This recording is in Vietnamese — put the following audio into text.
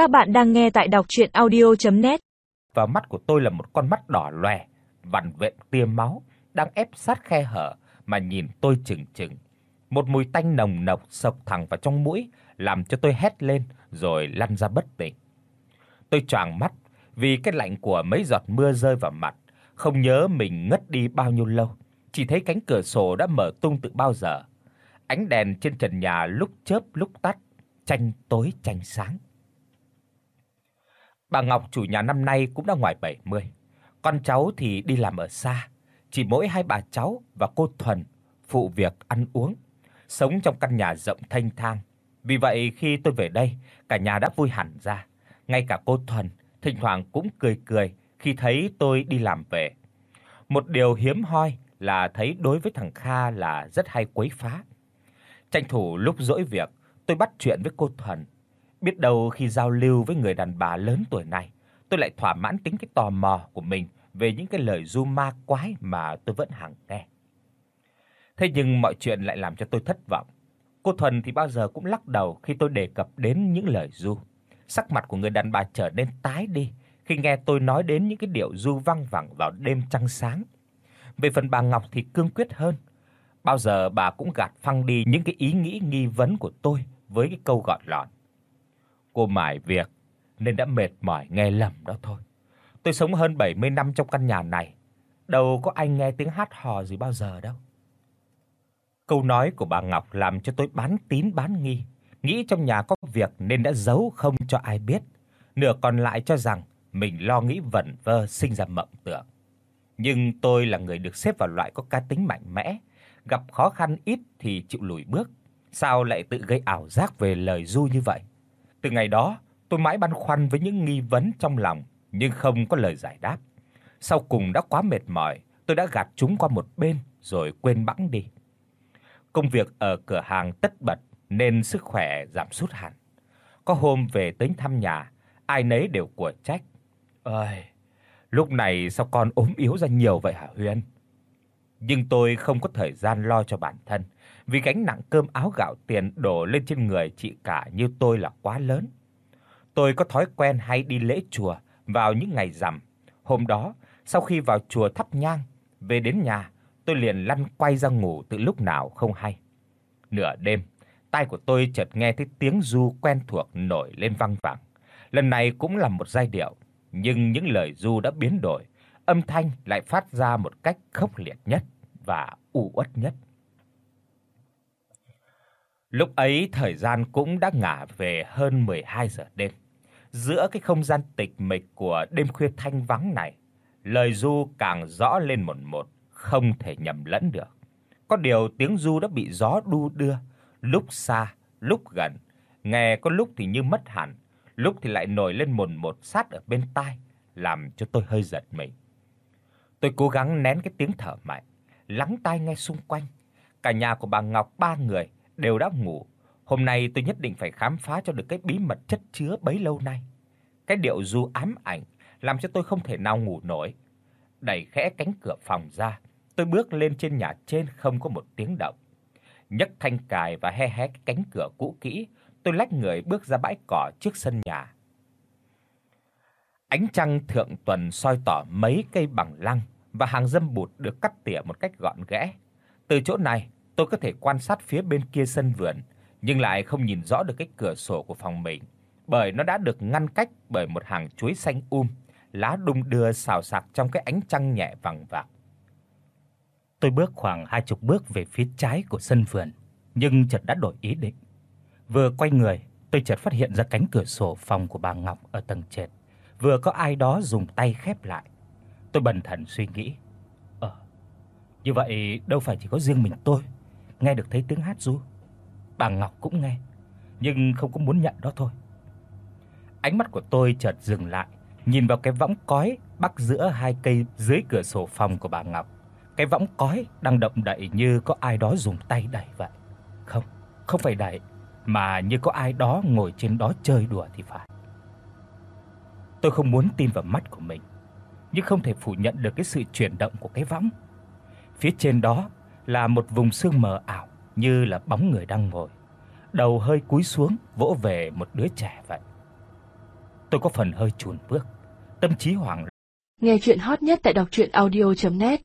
Các bạn đang nghe tại đọc audio net Vào mắt của tôi là một con mắt đỏ loè, vằn vện tia máu đang ép sát khe hở mà nhìn tôi chừng chừng. Một mùi tanh nồng nộc sộc thẳng vào trong mũi, làm cho tôi hét lên rồi lăn ra bất tỉnh. Tôi choàng mắt vì cái lạnh của mấy giọt mưa rơi vào mặt, không nhớ mình ngất đi bao nhiêu lâu, chỉ thấy cánh cửa sổ đã mở tung từ bao giờ. Ánh đèn trên trần nhà lúc chớp lúc tắt, tranh tối tranh sáng. Bà Ngọc chủ nhà năm nay cũng đã ngoài 70. Con cháu thì đi làm ở xa, chỉ mỗi hai bà cháu và cô Thuần phụ việc ăn uống, sống trong căn nhà rộng thanh thang. Vì vậy khi tôi về đây, cả nhà đã vui hẳn ra, ngay cả cô Thuần thỉnh thoảng cũng cười cười khi thấy tôi đi làm về. Một điều hiếm hoi là thấy đối với thằng Kha là rất hay quấy phá. Tranh thủ lúc rỗi việc, tôi bắt chuyện với cô Thuần. Biết đâu khi giao lưu với người đàn bà lớn tuổi này, tôi lại thỏa mãn tính cái tò mò của mình về những cái lời du ma quái mà tôi vẫn hằng nghe. Thế nhưng mọi chuyện lại làm cho tôi thất vọng. Cô Thuần thì bao giờ cũng lắc đầu khi tôi đề cập đến những lời du. Sắc mặt của người đàn bà trở nên tái đi khi nghe tôi nói đến những cái điệu du văng vẳng vào đêm trăng sáng. Về phần bà Ngọc thì cương quyết hơn. Bao giờ bà cũng gạt phăng đi những cái ý nghĩ nghi vấn của tôi với cái câu gọn lọn. Cô mải việc nên đã mệt mỏi nghe lầm đó thôi. Tôi sống hơn 70 năm trong căn nhà này, đâu có anh nghe tiếng hát hò gì bao giờ đâu. Câu nói của bà Ngọc làm cho tôi bán tín bán nghi, nghĩ trong nhà có việc nên đã giấu không cho ai biết, nửa còn lại cho rằng mình lo nghĩ vẩn vơ sinh ra mộng tưởng. Nhưng tôi là người được xếp vào loại có cá tính mạnh mẽ, gặp khó khăn ít thì chịu lùi bước, sao lại tự gây ảo giác về lời du như vậy? Từ ngày đó, tôi mãi băn khoăn với những nghi vấn trong lòng nhưng không có lời giải đáp. Sau cùng đã quá mệt mỏi, tôi đã gạt chúng qua một bên rồi quên bẵng đi. Công việc ở cửa hàng tất bật nên sức khỏe giảm sút hẳn. Có hôm về tới thăm nhà, ai nấy đều của trách. "Ơi, lúc này sao con ốm yếu ra nhiều vậy hả Huyền?" Nhưng tôi không có thời gian lo cho bản thân, vì gánh nặng cơm áo gạo tiền đổ lên trên người chị cả như tôi là quá lớn. Tôi có thói quen hay đi lễ chùa vào những ngày rằm. Hôm đó, sau khi vào chùa thắp nhang, về đến nhà, tôi liền lăn quay ra ngủ từ lúc nào không hay. Nửa đêm, tai của tôi chợt nghe thấy tiếng ru quen thuộc nổi lên vang vẳng. Lần này cũng là một giai điệu, nhưng những lời ru đã biến đổi, âm thanh lại phát ra một cách khốc liệt nhất và u uất nhất. Lúc ấy thời gian cũng đã ngả về hơn 12 giờ đêm. Giữa cái không gian tịch mịch của đêm khuya thanh vắng này, lời ru càng rõ lên một một, không thể nhầm lẫn được. Có điều tiếng ru đã bị gió đu đưa, lúc xa, lúc gần, nghe có lúc thì như mất hẳn, lúc thì lại nổi lên một một sát ở bên tai, làm cho tôi hơi giật mình. Tôi cố gắng nén cái tiếng thở mạnh, lắng tai nghe xung quanh. Cả nhà của bà Ngọc ba người đều đã ngủ. Hôm nay tôi nhất định phải khám phá cho được cái bí mật chất chứa bấy lâu nay. Cái điệu du ám ảnh làm cho tôi không thể nào ngủ nổi. Đẩy khẽ cánh cửa phòng ra, tôi bước lên trên nhà trên không có một tiếng động. Nhấc thanh cài và hé hé cái cánh cửa cũ kỹ, tôi lách người bước ra bãi cỏ trước sân nhà. Ánh trăng thượng tuần soi tỏ mấy cây bằng lăng và hàng dâm bụt được cắt tỉa một cách gọn ghẽ. Từ chỗ này, tôi có thể quan sát phía bên kia sân vườn, nhưng lại không nhìn rõ được cái cửa sổ của phòng mình, bởi nó đã được ngăn cách bởi một hàng chuối xanh um, lá đung đưa xào xạc trong cái ánh trăng nhẹ vàng vạc. Tôi bước khoảng hai chục bước về phía trái của sân vườn, nhưng chợt đã đổi ý định. Vừa quay người, tôi chợt phát hiện ra cánh cửa sổ phòng của bà Ngọc ở tầng trệt, vừa có ai đó dùng tay khép lại. Tôi bần thần suy nghĩ, ờ, như vậy đâu phải chỉ có riêng mình tôi nghe được thấy tiếng hát ru. Bà Ngọc cũng nghe, nhưng không có muốn nhận đó thôi. Ánh mắt của tôi chợt dừng lại, nhìn vào cái võng cói bắc giữa hai cây dưới cửa sổ phòng của bà Ngọc. Cái võng cói đang động đậy như có ai đó dùng tay đẩy vậy. Không, không phải đẩy, mà như có ai đó ngồi trên đó chơi đùa thì phải. Tôi không muốn tin vào mắt của mình, nhưng không thể phủ nhận được cái sự chuyển động của cái võng. Phía trên đó là một vùng sương mờ ảo như là bóng người đang ngồi, đầu hơi cúi xuống vỗ về một đứa trẻ vậy. tôi có phần hơi chùn bước, tâm trí hoảng. Nghe truyện hot nhất tại doctruyenaudio.net